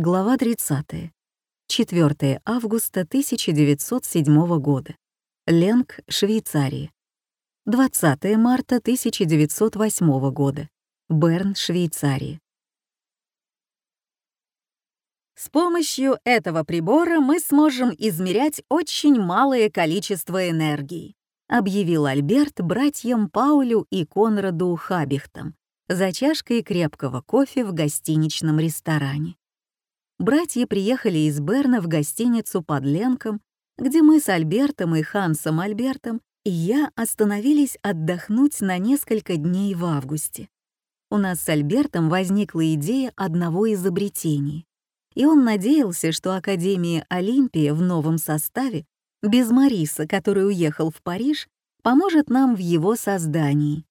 Глава 30. 4 августа 1907 года. Ленг, Швейцария. 20 марта 1908 года. Берн, Швейцария. С помощью этого прибора мы сможем измерять очень малое количество энергии, объявил Альберт братьям Паулю и Конраду Хабихтам за чашкой крепкого кофе в гостиничном ресторане. Братья приехали из Берна в гостиницу под Ленком, где мы с Альбертом и Хансом Альбертом и я остановились отдохнуть на несколько дней в августе. У нас с Альбертом возникла идея одного изобретения, и он надеялся, что Академия Олимпия в новом составе, без Мариса, который уехал в Париж, поможет нам в его создании.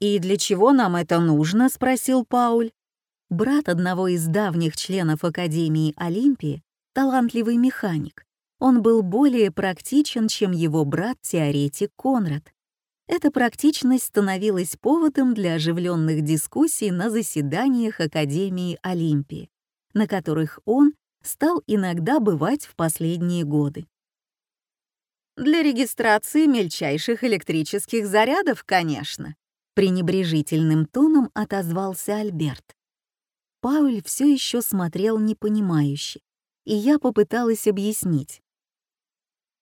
«И для чего нам это нужно?» — спросил Пауль. Брат одного из давних членов Академии Олимпии, талантливый механик. Он был более практичен, чем его брат-теоретик Конрад. Эта практичность становилась поводом для оживленных дискуссий на заседаниях Академии Олимпии, на которых он стал иногда бывать в последние годы. Для регистрации мельчайших электрических зарядов, конечно, пренебрежительным тоном отозвался Альберт. Пауль все еще смотрел непонимающе, и я попыталась объяснить.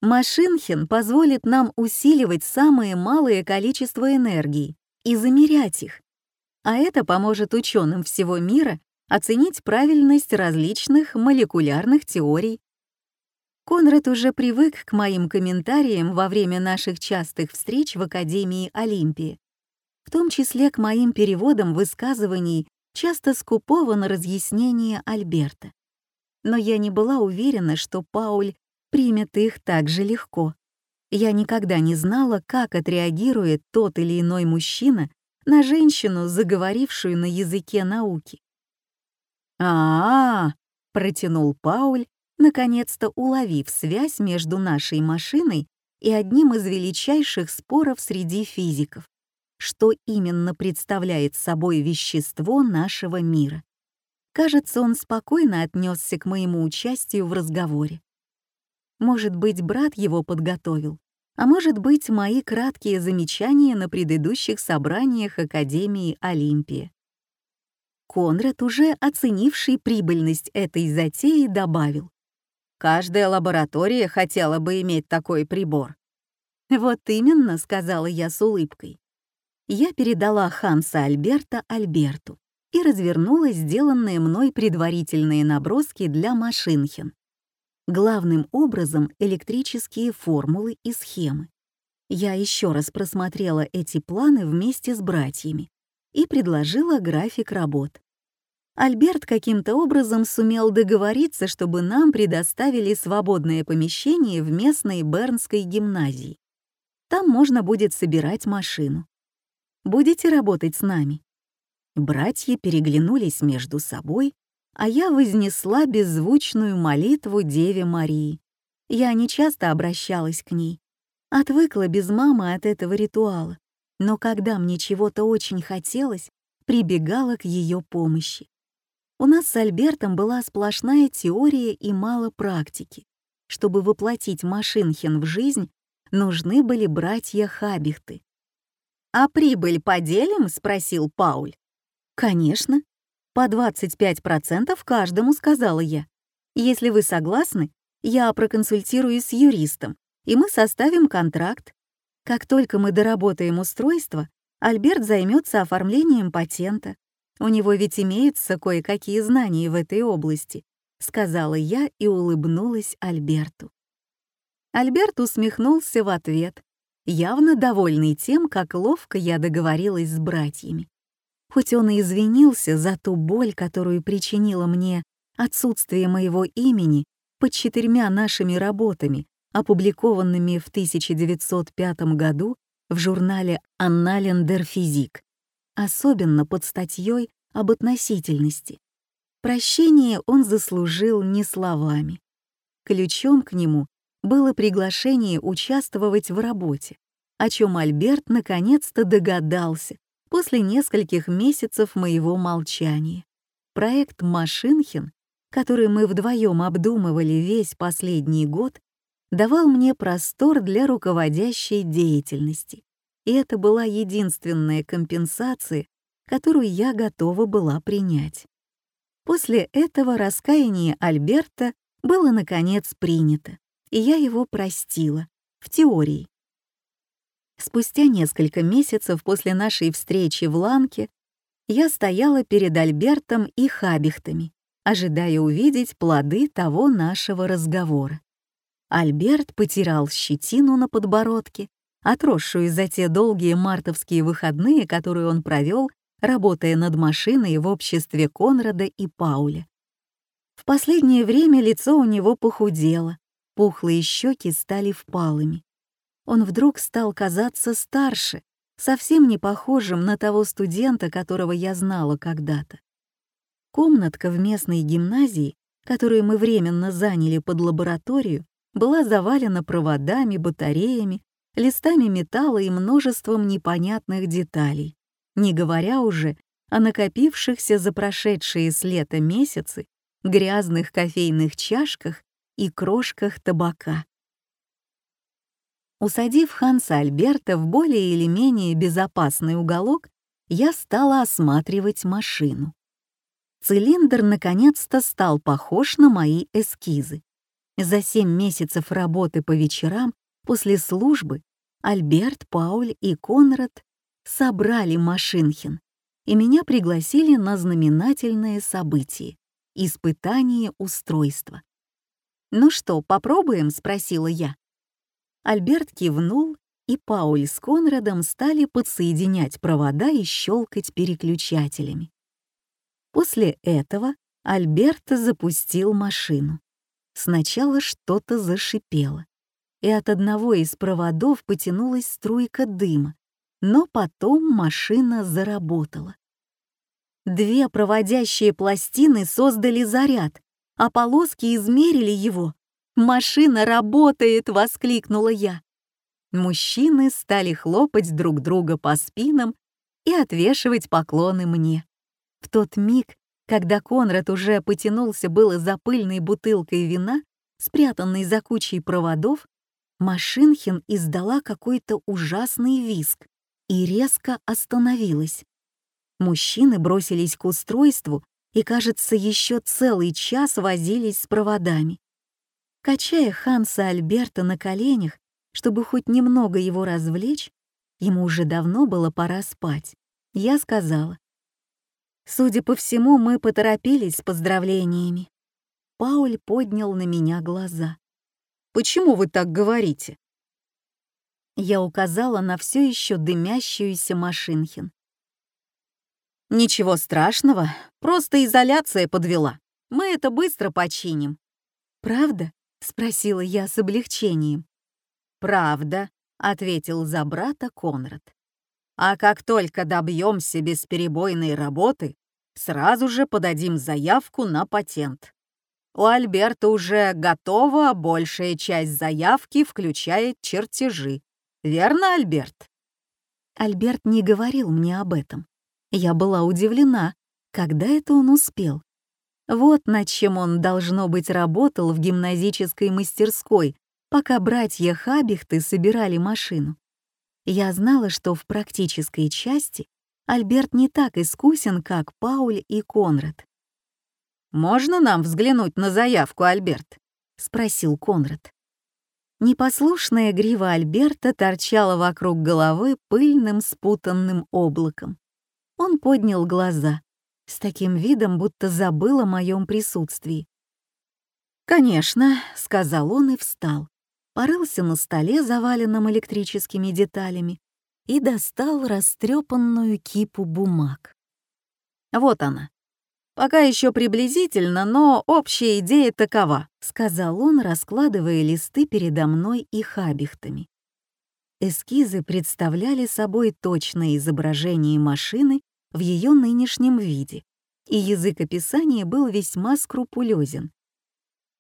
Машинхен позволит нам усиливать самое малое количество энергии и замерять их, а это поможет ученым всего мира оценить правильность различных молекулярных теорий. Конрад уже привык к моим комментариям во время наших частых встреч в Академии Олимпии в том числе к моим переводам высказываний часто скупого на разъяснение Альберта. Но я не была уверена, что Пауль примет их так же легко. Я никогда не знала, как отреагирует тот или иной мужчина на женщину, заговорившую на языке науки. а, -а, -а протянул Пауль, наконец-то уловив связь между нашей машиной и одним из величайших споров среди физиков что именно представляет собой вещество нашего мира. Кажется, он спокойно отнесся к моему участию в разговоре. Может быть, брат его подготовил, а может быть, мои краткие замечания на предыдущих собраниях Академии Олимпии. Конрад, уже оценивший прибыльность этой затеи, добавил. «Каждая лаборатория хотела бы иметь такой прибор». «Вот именно», — сказала я с улыбкой я передала Ханса Альберта Альберту и развернула сделанные мной предварительные наброски для Машинхен. Главным образом электрические формулы и схемы. Я еще раз просмотрела эти планы вместе с братьями и предложила график работ. Альберт каким-то образом сумел договориться, чтобы нам предоставили свободное помещение в местной Бернской гимназии. Там можно будет собирать машину. Будете работать с нами?» Братья переглянулись между собой, а я вознесла беззвучную молитву Деве Марии. Я не часто обращалась к ней. Отвыкла без мамы от этого ритуала, но когда мне чего-то очень хотелось, прибегала к ее помощи. У нас с Альбертом была сплошная теория и мало практики. Чтобы воплотить Машинхен в жизнь, нужны были братья Хабихты. «А прибыль поделим?» — спросил Пауль. «Конечно. По 25% каждому», — сказала я. «Если вы согласны, я проконсультируюсь с юристом, и мы составим контракт. Как только мы доработаем устройство, Альберт займется оформлением патента. У него ведь имеются кое-какие знания в этой области», — сказала я и улыбнулась Альберту. Альберт усмехнулся в ответ, явно довольный тем, как ловко я договорилась с братьями. Хоть он и извинился за ту боль, которую причинило мне отсутствие моего имени под четырьмя нашими работами, опубликованными в 1905 году в журнале «Анналендер физик», особенно под статьей об относительности. Прощение он заслужил не словами. Ключом к нему было приглашение участвовать в работе, о чем Альберт наконец-то догадался после нескольких месяцев моего молчания. проект «Машинхен», который мы вдвоем обдумывали весь последний год, давал мне простор для руководящей деятельности. И это была единственная компенсация, которую я готова была принять. После этого раскаяние Альберта было, наконец, принято, и я его простила, в теории. Спустя несколько месяцев после нашей встречи в Ланке я стояла перед Альбертом и Хабихтами, ожидая увидеть плоды того нашего разговора. Альберт потирал щетину на подбородке, отросшую за те долгие мартовские выходные, которые он провел, работая над машиной в обществе Конрада и Пауля. В последнее время лицо у него похудело, пухлые щеки стали впалыми. Он вдруг стал казаться старше, совсем не похожим на того студента, которого я знала когда-то. Комнатка в местной гимназии, которую мы временно заняли под лабораторию, была завалена проводами, батареями, листами металла и множеством непонятных деталей, не говоря уже о накопившихся за прошедшие с лета месяцы грязных кофейных чашках и крошках табака. Усадив Ханса Альберта в более или менее безопасный уголок, я стала осматривать машину. Цилиндр наконец-то стал похож на мои эскизы. За семь месяцев работы по вечерам после службы Альберт, Пауль и Конрад собрали Машинхен, и меня пригласили на знаменательное событие — испытание устройства. «Ну что, попробуем?» — спросила я. Альберт кивнул, и Пауль с Конрадом стали подсоединять провода и щелкать переключателями. После этого Альберт запустил машину. Сначала что-то зашипело, и от одного из проводов потянулась струйка дыма, но потом машина заработала. Две проводящие пластины создали заряд, а полоски измерили его. «Машина работает!» — воскликнула я. Мужчины стали хлопать друг друга по спинам и отвешивать поклоны мне. В тот миг, когда Конрад уже потянулся было за пыльной бутылкой вина, спрятанной за кучей проводов, Машинхин издала какой-то ужасный визг и резко остановилась. Мужчины бросились к устройству и, кажется, еще целый час возились с проводами. Качая Ханса Альберта на коленях, чтобы хоть немного его развлечь, ему уже давно было пора спать, я сказала, Судя по всему, мы поторопились с поздравлениями. Пауль поднял на меня глаза. «Почему вы так говорите?» Я указала на все еще дымящуюся Машинхин. «Ничего страшного, просто изоляция подвела. Мы это быстро починим». «Правда?» — спросила я с облегчением. «Правда», — ответил за брата Конрад. А как только добьемся бесперебойной работы, сразу же подадим заявку на патент. У Альберта уже готова большая часть заявки включает чертежи. Верно, Альберт? Альберт не говорил мне об этом. Я была удивлена, когда это он успел. Вот над чем он, должно быть, работал в гимназической мастерской, пока братья Хабихты собирали машину. Я знала, что в практической части Альберт не так искусен, как Пауль и Конрад. «Можно нам взглянуть на заявку, Альберт?» — спросил Конрад. Непослушная грива Альберта торчала вокруг головы пыльным спутанным облаком. Он поднял глаза, с таким видом, будто забыл о моем присутствии. «Конечно», — сказал он и встал порылся на столе, заваленном электрическими деталями, и достал растрепанную кипу бумаг. «Вот она. Пока еще приблизительно, но общая идея такова», — сказал он, раскладывая листы передо мной и хабихтами. Эскизы представляли собой точное изображение машины в ее нынешнем виде, и язык описания был весьма скрупулезен.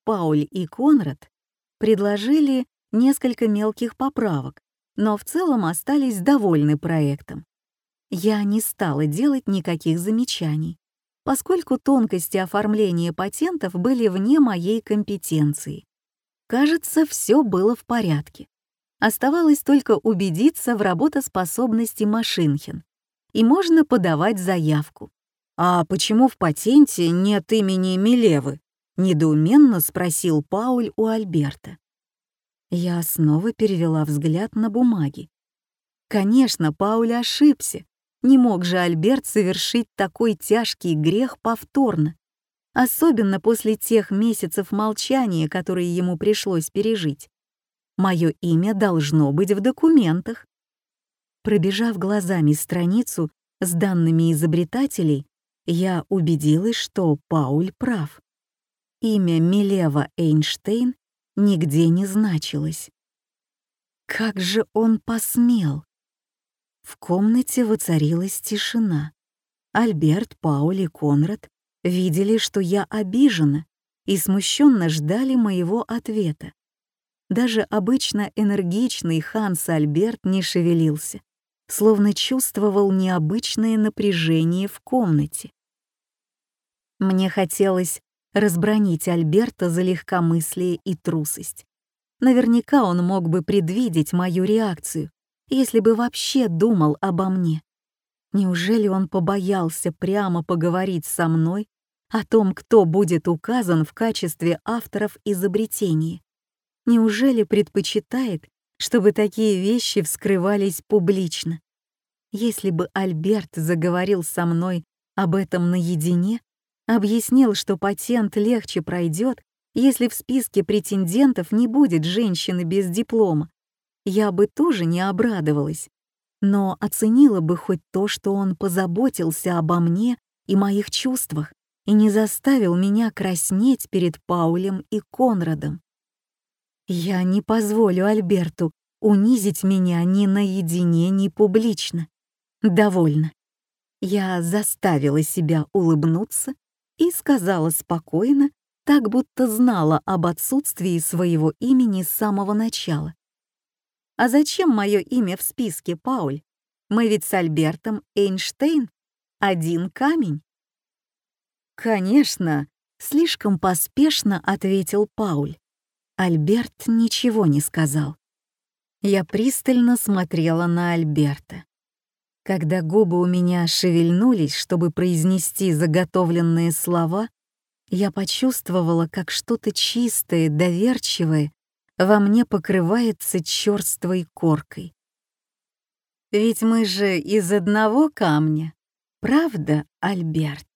Пауль и Конрад предложили несколько мелких поправок, но в целом остались довольны проектом. Я не стала делать никаких замечаний. поскольку тонкости оформления патентов были вне моей компетенции. Кажется, все было в порядке. Оставалось только убедиться в работоспособности Машинхин, и можно подавать заявку. «А почему в патенте нет имени Милевы?» — недоуменно спросил Пауль у Альберта. Я снова перевела взгляд на бумаги. Конечно, Пауль ошибся. Не мог же Альберт совершить такой тяжкий грех повторно, особенно после тех месяцев молчания, которые ему пришлось пережить. Мое имя должно быть в документах. Пробежав глазами страницу с данными изобретателей, я убедилась, что Пауль прав. Имя Милева Эйнштейн нигде не значилось. Как же он посмел? В комнате воцарилась тишина. Альберт, Пауль и Конрад видели, что я обижена, и смущенно ждали моего ответа. Даже обычно энергичный Ханс Альберт не шевелился, словно чувствовал необычное напряжение в комнате. Мне хотелось разбронить Альберта за легкомыслие и трусость. Наверняка он мог бы предвидеть мою реакцию, если бы вообще думал обо мне. Неужели он побоялся прямо поговорить со мной о том, кто будет указан в качестве авторов изобретения? Неужели предпочитает, чтобы такие вещи вскрывались публично? Если бы Альберт заговорил со мной об этом наедине, объяснил, что патент легче пройдет, если в списке претендентов не будет женщины без диплома, я бы тоже не обрадовалась, но оценила бы хоть то, что он позаботился обо мне и моих чувствах и не заставил меня краснеть перед Паулем и Конрадом. Я не позволю Альберту унизить меня ни наедине, ни публично. Довольно. Я заставила себя улыбнуться и сказала спокойно, так будто знала об отсутствии своего имени с самого начала. «А зачем мое имя в списке, Пауль? Мы ведь с Альбертом Эйнштейн. Один камень». «Конечно», — слишком поспешно ответил Пауль. Альберт ничего не сказал. Я пристально смотрела на Альберта. Когда губы у меня шевельнулись, чтобы произнести заготовленные слова, я почувствовала, как что-то чистое, доверчивое во мне покрывается черствой коркой. Ведь мы же из одного камня, правда, Альберт?